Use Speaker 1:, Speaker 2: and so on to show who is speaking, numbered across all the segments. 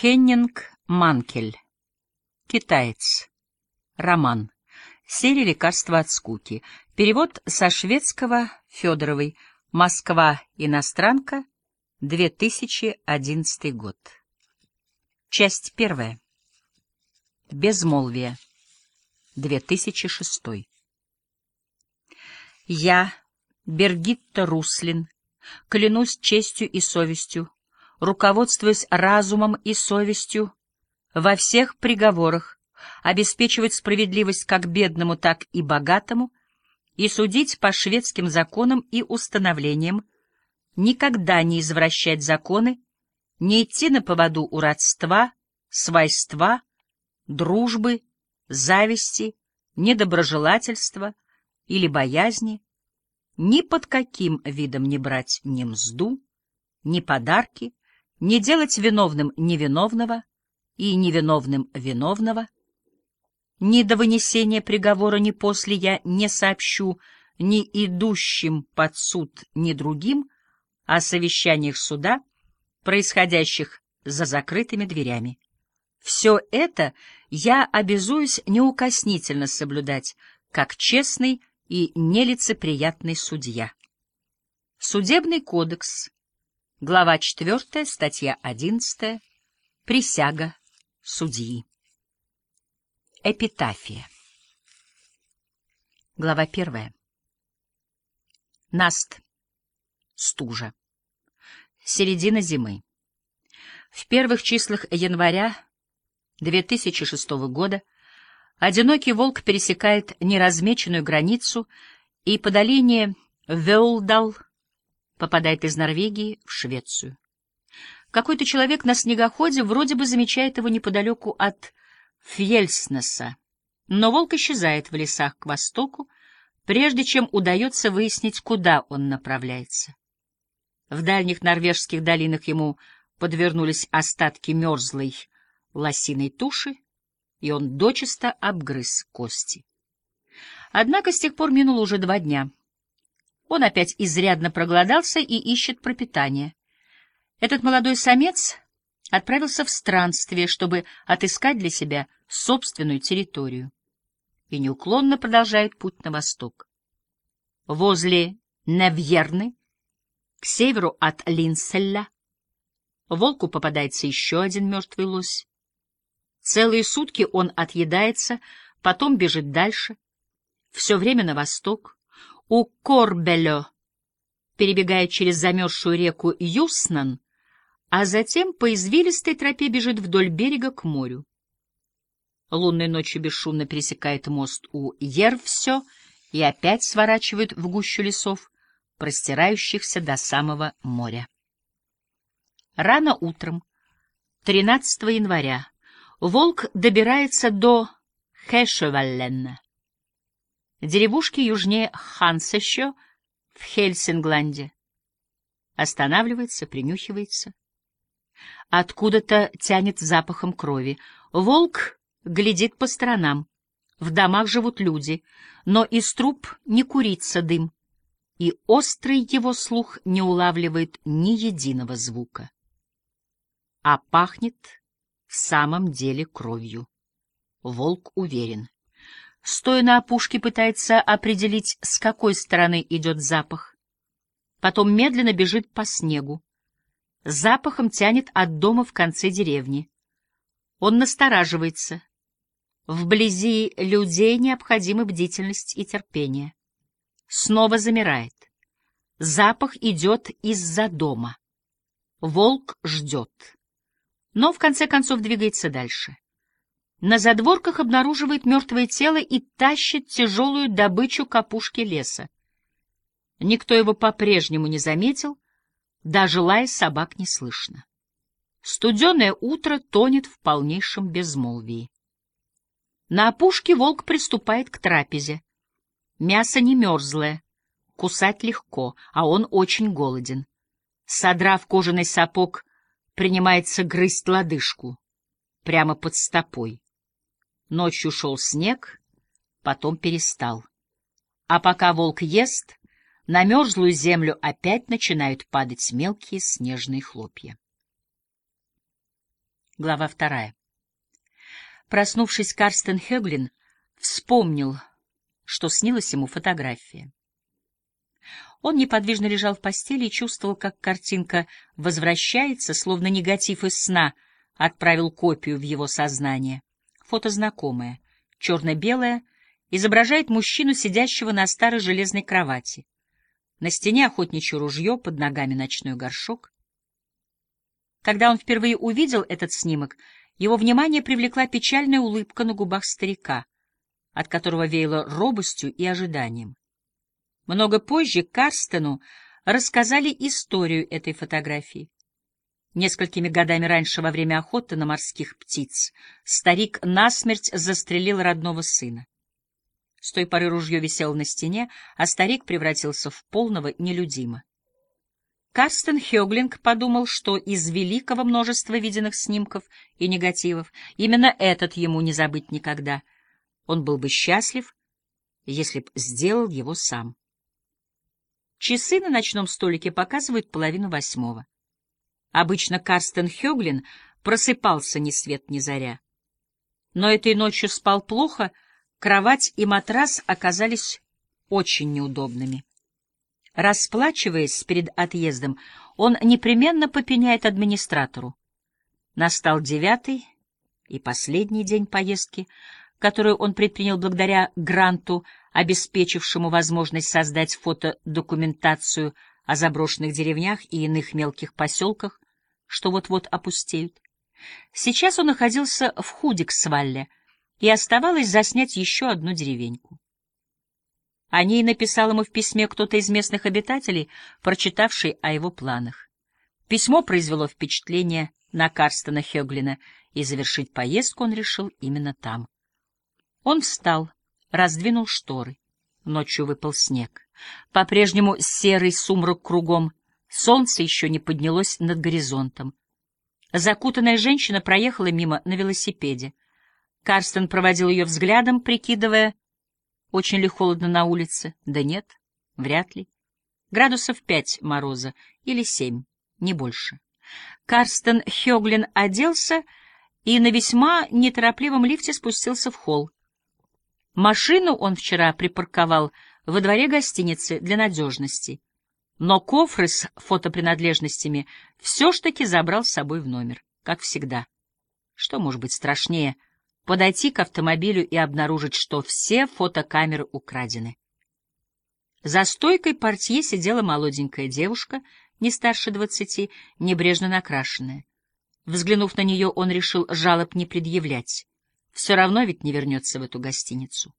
Speaker 1: Хеннинг Манкель. Китаец. Роман. Серия «Лекарства от скуки». Перевод со шведского Федоровой. Москва. Иностранка. 2011 год. Часть первая. Безмолвие. 2006. Я, Бергитта Руслин, клянусь честью и совестью, руководствуясь разумом и совестью, во всех приговорах обеспечивать справедливость как бедному, так и богатому и судить по шведским законам и установлениям, никогда не извращать законы, не идти на поводу у родства, свойства, дружбы, зависти, недоброжелательства или боязни, ни под каким видом не брать ни мзду, ни подарки, не делать виновным невиновного и невиновным виновного. Ни до вынесения приговора, ни после я не сообщу ни идущим под суд, ни другим о совещаниях суда, происходящих за закрытыми дверями. Все это я обязуюсь неукоснительно соблюдать, как честный и нелицеприятный судья. Судебный кодекс Глава 4, статья 11. Присяга судьи. Эпитафия. Глава 1. Наст. Стужа. Середина зимы. В первых числах января 2006 года одинокий волк пересекает неразмеченную границу и по долине Веулдал попадает из Норвегии в Швецию. Какой-то человек на снегоходе вроде бы замечает его неподалеку от Фьельснеса, но волк исчезает в лесах к востоку, прежде чем удается выяснить, куда он направляется. В дальних норвежских долинах ему подвернулись остатки мерзлой лосиной туши, и он дочисто обгрыз кости. Однако с тех пор минуло уже два дня — он опять изрядно проголодался и ищет пропитание. Этот молодой самец отправился в странствие, чтобы отыскать для себя собственную территорию, и неуклонно продолжает путь на восток. Возле Невьерны, к северу от Линселля, волку попадается еще один мертвый лось. Целые сутки он отъедается, потом бежит дальше, все время на восток, у Корбелё, перебегая через замерзшую реку Юснан, а затем по извилистой тропе бежит вдоль берега к морю. Лунной ночью бесшумно пересекает мост у Ервсё и опять сворачивает в гущу лесов, простирающихся до самого моря. Рано утром, 13 января, волк добирается до Хэшевалленна деревушки южнее Хансещё в Хельсингланде. Останавливается, принюхивается. Откуда-то тянет запахом крови. Волк глядит по сторонам. В домах живут люди, но из труб не курится дым, и острый его слух не улавливает ни единого звука. А пахнет в самом деле кровью. Волк уверен. Стоя на опушке, пытается определить, с какой стороны идет запах. Потом медленно бежит по снегу. Запахом тянет от дома в конце деревни. Он настораживается. Вблизи людей необходимы бдительность и терпение. Снова замирает. Запах идет из-за дома. Волк ждет. Но в конце концов двигается дальше. На задворках обнаруживает мертвое тело и тащит тяжелую добычу капушки леса. Никто его по-прежнему не заметил, даже лая собак не слышно. Студеное утро тонет в полнейшем безмолвии. На опушке волк приступает к трапезе. Мясо не мерзлое, кусать легко, а он очень голоден. Содрав кожаный сапог, принимается грызть лодыжку прямо под стопой. Ночью шел снег, потом перестал. А пока волк ест, на мерзлую землю опять начинают падать мелкие снежные хлопья. Глава вторая. Проснувшись, Карстен Хеглин вспомнил, что снилась ему фотография. Он неподвижно лежал в постели и чувствовал, как картинка возвращается, словно негатив из сна отправил копию в его сознание. Фото знакомое, черно-белое, изображает мужчину, сидящего на старой железной кровати. На стене охотничье ружье, под ногами ночной горшок. Когда он впервые увидел этот снимок, его внимание привлекла печальная улыбка на губах старика, от которого веяло робостью и ожиданием. Много позже Карстену рассказали историю этой фотографии. Несколькими годами раньше, во время охоты на морских птиц, старик насмерть застрелил родного сына. С той поры ружье висело на стене, а старик превратился в полного нелюдима. Карстен Хёглинг подумал, что из великого множества виденных снимков и негативов именно этот ему не забыть никогда. Он был бы счастлив, если б сделал его сам. Часы на ночном столике показывают половину восьмого. Обычно Карстен Хёглин просыпался ни свет ни заря. Но этой ночью спал плохо, кровать и матрас оказались очень неудобными. Расплачиваясь перед отъездом, он непременно попеняет администратору. Настал девятый и последний день поездки, которую он предпринял благодаря гранту обеспечившему возможность создать фотодокументацию о заброшенных деревнях и иных мелких поселках, что вот-вот опустеют. Сейчас он находился в Худиксвалле, и оставалось заснять еще одну деревеньку. О ней написал ему в письме кто-то из местных обитателей, прочитавший о его планах. Письмо произвело впечатление на Карстена Хёглина, и завершить поездку он решил именно там. Он встал, раздвинул шторы. Ночью выпал снег. По-прежнему серый сумрак кругом. Солнце еще не поднялось над горизонтом. Закутанная женщина проехала мимо на велосипеде. Карстен проводил ее взглядом, прикидывая, очень ли холодно на улице. Да нет, вряд ли. Градусов пять мороза или семь, не больше. Карстен Хёглин оделся и на весьма неторопливом лифте спустился в холл. Машину он вчера припарковал во дворе гостиницы для надежности, но кофры с фотопринадлежностями все ж таки забрал с собой в номер, как всегда. Что может быть страшнее — подойти к автомобилю и обнаружить, что все фотокамеры украдены? За стойкой портье сидела молоденькая девушка, не старше двадцати, небрежно накрашенная. Взглянув на нее, он решил жалоб не предъявлять. Все равно ведь не вернется в эту гостиницу.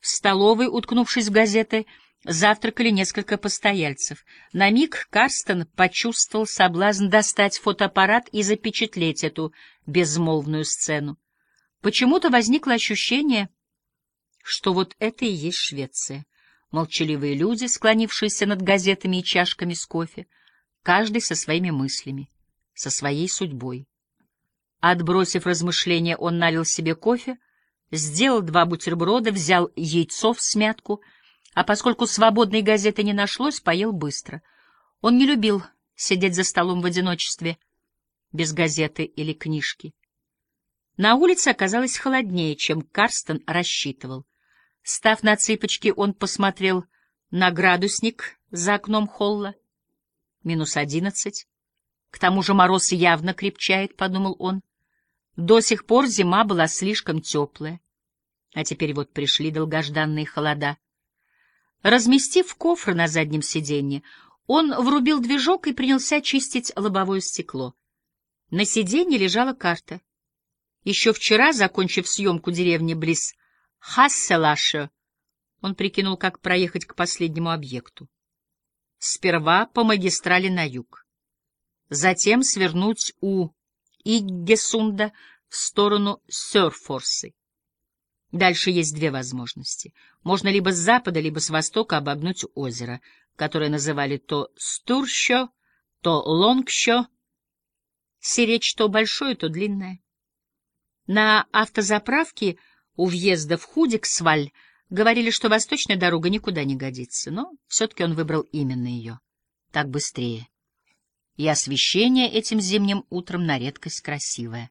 Speaker 1: В столовой, уткнувшись в газеты, завтракали несколько постояльцев. На миг Карстен почувствовал соблазн достать фотоаппарат и запечатлеть эту безмолвную сцену. Почему-то возникло ощущение, что вот это и есть Швеция. Молчаливые люди, склонившиеся над газетами и чашками с кофе, каждый со своими мыслями, со своей судьбой. Отбросив размышления, он налил себе кофе, сделал два бутерброда, взял яйцо в смятку, а поскольку свободной газеты не нашлось, поел быстро. Он не любил сидеть за столом в одиночестве, без газеты или книжки. На улице оказалось холоднее, чем Карстен рассчитывал. Став на цыпочки, он посмотрел на градусник за окном холла. Минус одиннадцать. К тому же мороз явно крепчает, — подумал он. До сих пор зима была слишком теплая, а теперь вот пришли долгожданные холода. Разместив кофры на заднем сиденье, он врубил движок и принялся чистить лобовое стекло. На сиденье лежала карта. Еще вчера, закончив съемку деревни близ Хасселаша, он прикинул, как проехать к последнему объекту. Сперва по магистрали на юг, затем свернуть у Иггесунда в сторону Сёрфорсы. Дальше есть две возможности. Можно либо с запада, либо с востока обогнуть озеро, которое называли то Стурщо, то Лонгщо, сиречь то большое, то длинное. На автозаправке у въезда в Худиксваль говорили, что восточная дорога никуда не годится, но все-таки он выбрал именно ее. Так быстрее и освещение этим зимним утром на редкость красивое.